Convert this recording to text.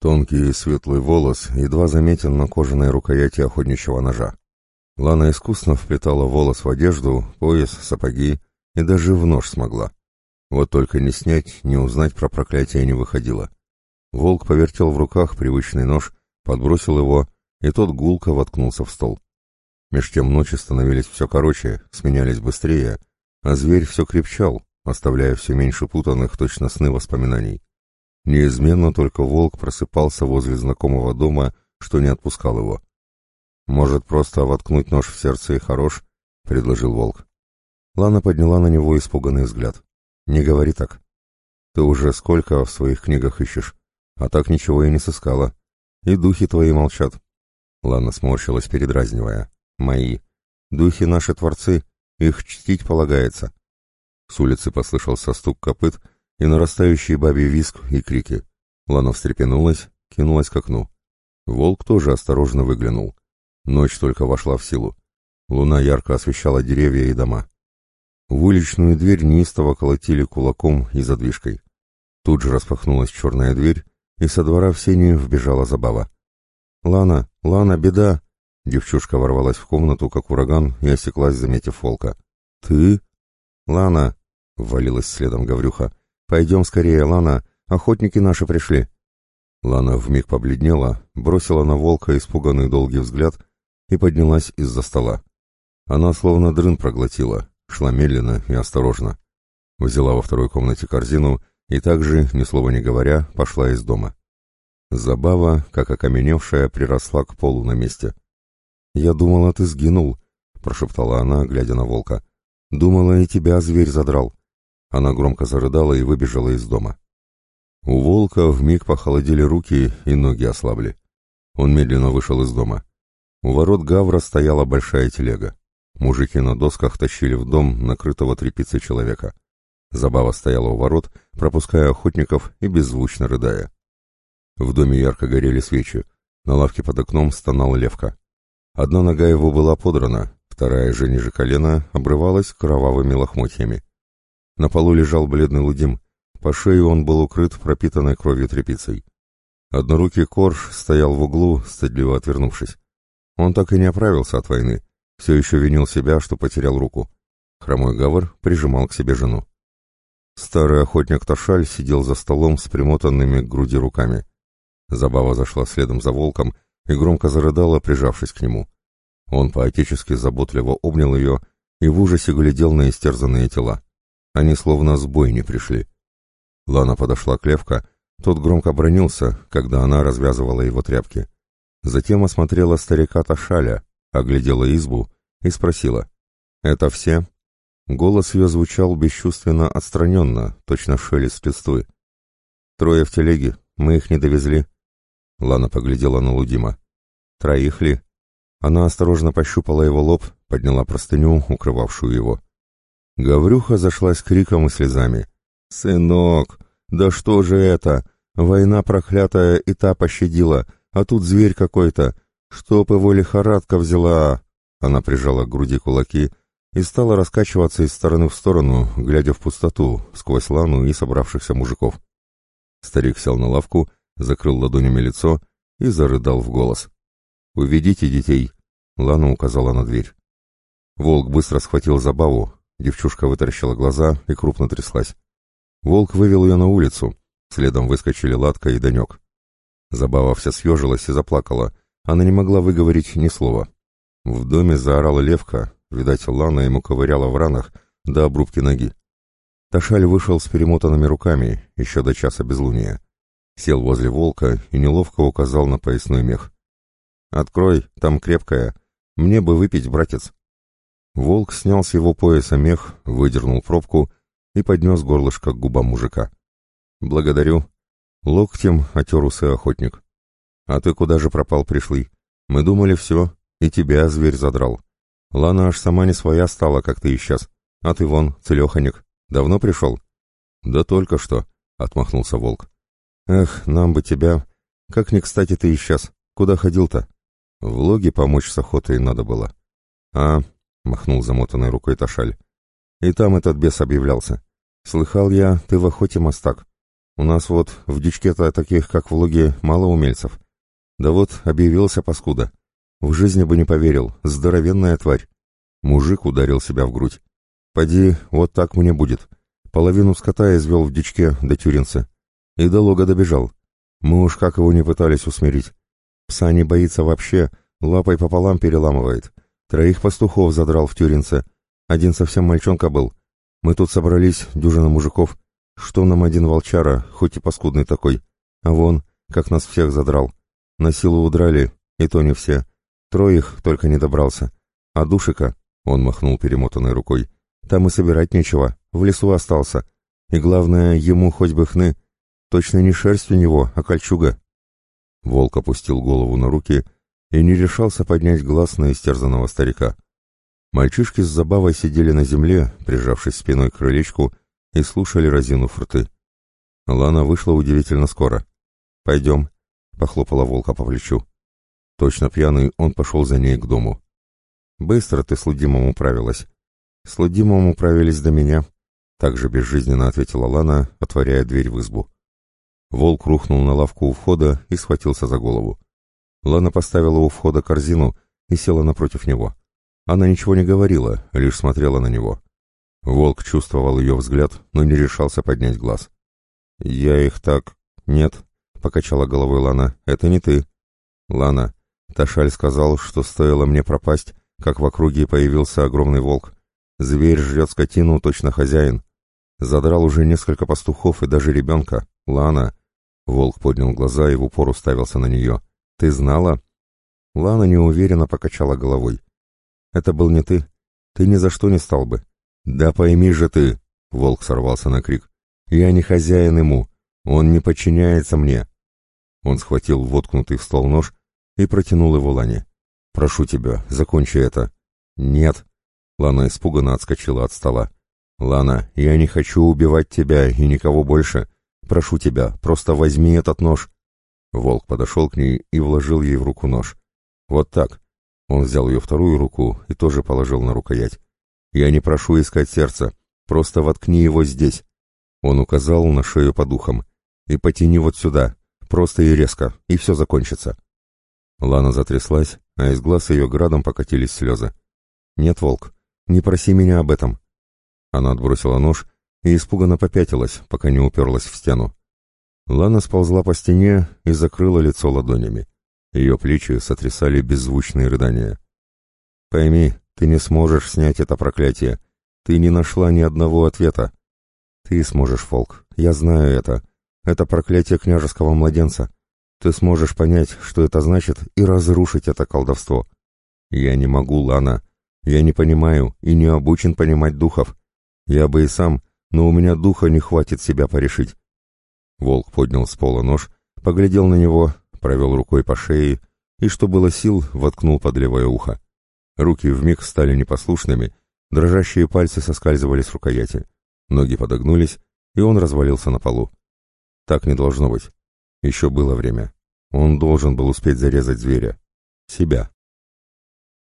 Тонкий светлый волос едва заметен на кожаной рукояти охотничьего ножа. Лана искусно вплетала волос в одежду, пояс, сапоги и даже в нож смогла. Вот только не снять, не узнать про проклятие не выходило. Волк повертел в руках привычный нож, подбросил его, и тот гулко воткнулся в стол. Меж тем ночи становились все короче, сменялись быстрее, а зверь все крепчал, оставляя все меньше путанных точно сны воспоминаний. Неизменно только волк просыпался возле знакомого дома, что не отпускал его. «Может, просто воткнуть нож в сердце и хорош?» — предложил волк. Лана подняла на него испуганный взгляд. «Не говори так. Ты уже сколько в своих книгах ищешь, а так ничего и не сыскала. И духи твои молчат». Лана сморщилась, передразнивая. «Мои. Духи наши творцы, их чтить полагается». С улицы послышался стук копыт и нарастающий бабий виск и крики. Лана встрепенулась, кинулась к окну. Волк тоже осторожно выглянул. Ночь только вошла в силу. Луна ярко освещала деревья и дома. В уличную дверь неистово колотили кулаком и задвижкой. Тут же распахнулась черная дверь, и со двора в сени вбежала забава. «Лана! Лана, беда!» Девчушка ворвалась в комнату, как ураган, и осеклась, заметив волка. «Ты?» «Лана!» — ввалилась следом Гаврюха. «Пойдем скорее, Лана! Охотники наши пришли!» Лана вмиг побледнела, бросила на волка испуганный долгий взгляд и поднялась из-за стола. Она словно дрын проглотила, шла медленно и осторожно. Взяла во второй комнате корзину и также, ни слова не говоря, пошла из дома. Забава, как окаменевшая, приросла к полу на месте. «Я думала, ты сгинул», — прошептала она, глядя на волка. «Думала, и тебя зверь задрал». Она громко зарыдала и выбежала из дома. У волка вмиг похолодели руки и ноги ослабли. Он медленно вышел из дома. У ворот Гавра стояла большая телега. Мужики на досках тащили в дом накрытого тряпицей человека. Забава стояла у ворот, пропуская охотников и беззвучно рыдая. В доме ярко горели свечи. На лавке под окном стонал левка. Одна нога его была подрана, вторая же ниже колена обрывалась кровавыми лохмотьями. На полу лежал бледный лудим. По шее он был укрыт пропитанной кровью тряпицей. Однорукий корж стоял в углу, стыдливо отвернувшись. Он так и не оправился от войны, все еще винил себя, что потерял руку. Хромой Гавр прижимал к себе жену. Старый охотник Ташаль сидел за столом с примотанными к груди руками. Забава зашла следом за волком и громко зарыдала, прижавшись к нему. Он поотечески заботливо обнял ее и в ужасе глядел на истерзанные тела. Они словно с не пришли. Лана подошла к Левка, тот громко бронился, когда она развязывала его тряпки. Затем осмотрела старика Ташаля, оглядела избу и спросила. «Это все?» Голос ее звучал бесчувственно отстраненно, точно шелест листвы. «Трое в телеге, мы их не довезли». Лана поглядела на Лудима. «Троих ли?» Она осторожно пощупала его лоб, подняла простыню, укрывавшую его. Гаврюха зашлась криком и слезами. «Сынок, да что же это? Война проклятая и та пощадила, а тут зверь какой-то. Чтоб его лихорадка взяла!» Она прижала к груди кулаки и стала раскачиваться из стороны в сторону, глядя в пустоту, сквозь лану и собравшихся мужиков. Старик сел на лавку, закрыл ладонями лицо и зарыдал в голос. «Уведите детей!» — Лана указала на дверь. Волк быстро схватил забаву, девчушка вытаращила глаза и крупно тряслась. Волк вывел ее на улицу, следом выскочили Ладка и Данек. Забава вся съежилась и заплакала, она не могла выговорить ни слова. В доме заорала левка, видать, Лана ему ковыряла в ранах до обрубки ноги. Ташаль вышел с перемотанными руками, еще до часа безлуния. Сел возле волка и неловко указал на поясной мех. «Открой, там крепкая. Мне бы выпить, братец». Волк снял с его пояса мех, выдернул пробку и поднес горлышко к губам мужика. «Благодарю». Локтем отер усы охотник. «А ты куда же пропал пришлый? Мы думали, все, и тебя зверь задрал. Лана аж сама не своя стала, как ты исчез. А ты вон, целеханик. Давно пришел?» «Да только что», — отмахнулся волк. «Эх, нам бы тебя. Как не кстати ты исчез. Куда ходил-то?» «В логе помочь с охотой надо было». «А», — махнул замотанной рукой Ташаль. «И там этот бес объявлялся. Слыхал я, ты в охоте мастак. У нас вот в дичке-то таких, как в луге, мало умельцев. Да вот объявился паскуда. В жизни бы не поверил, здоровенная тварь. Мужик ударил себя в грудь. Поди, вот так мне будет. Половину скота извел в дичке до Тюринца. И до лога добежал. Мы уж как его не пытались усмирить. Пса не боится вообще, лапой пополам переламывает. Троих пастухов задрал в Тюринце. Один совсем мальчонка был. Мы тут собрались, дюжина мужиков. Что нам один волчара, хоть и паскудный такой. А вон, как нас всех задрал. На силу удрали, и то не все. Троих только не добрался. А душика, он махнул перемотанной рукой, там и собирать нечего, в лесу остался. И главное, ему хоть бы хны. Точно не шерсть у него, а кольчуга. Волк опустил голову на руки и не решался поднять глаз на истерзанного старика. Мальчишки с забавой сидели на земле, прижавшись спиной к крылечку, и слушали разину рты. Лана вышла удивительно скоро. «Пойдем», — похлопала волка по плечу. Точно пьяный, он пошел за ней к дому. «Быстро ты с Лудимом управилась». «С Лудимом управились до меня», — также безжизненно ответила Лана, отворяя дверь в избу. Волк рухнул на лавку у входа и схватился за голову. Лана поставила у входа корзину и села напротив него. Она ничего не говорила, лишь смотрела на него. Волк чувствовал ее взгляд, но не решался поднять глаз. «Я их так...» «Нет», — покачала головой Лана, — «это не ты». «Лана, Ташаль сказал, что стоило мне пропасть, как в округе появился огромный волк. Зверь жрет скотину, точно хозяин. Задрал уже несколько пастухов и даже ребенка. Лана...» Волк поднял глаза и в упор уставился на нее. «Ты знала?» Лана неуверенно покачала головой. Это был не ты. Ты ни за что не стал бы. Да пойми же ты, волк сорвался на крик. Я не хозяин ему. Он не подчиняется мне. Он схватил воткнутый в стол нож и протянул его Лане. «Прошу тебя, закончи это». «Нет». Лана испуганно отскочила от стола. «Лана, я не хочу убивать тебя и никого больше. Прошу тебя, просто возьми этот нож». Волк подошел к ней и вложил ей в руку нож. «Вот так. Он взял ее вторую руку и тоже положил на рукоять. «Я не прошу искать сердце, просто воткни его здесь». Он указал на шею по духам. «И потяни вот сюда, просто и резко, и все закончится». Лана затряслась, а из глаз ее градом покатились слезы. «Нет, волк, не проси меня об этом». Она отбросила нож и испуганно попятилась, пока не уперлась в стену. Лана сползла по стене и закрыла лицо ладонями. Ее плечи сотрясали беззвучные рыдания. «Пойми, ты не сможешь снять это проклятие. Ты не нашла ни одного ответа. Ты сможешь, Фолк, я знаю это. Это проклятие княжеского младенца. Ты сможешь понять, что это значит, и разрушить это колдовство. Я не могу, Лана. Я не понимаю и не обучен понимать духов. Я бы и сам, но у меня духа не хватит себя порешить». Волк поднял с пола нож, поглядел на него, провел рукой по шее и, что было сил, воткнул под левое ухо. Руки вмиг стали непослушными, дрожащие пальцы соскальзывали с рукояти. Ноги подогнулись, и он развалился на полу. Так не должно быть. Еще было время. Он должен был успеть зарезать зверя. Себя.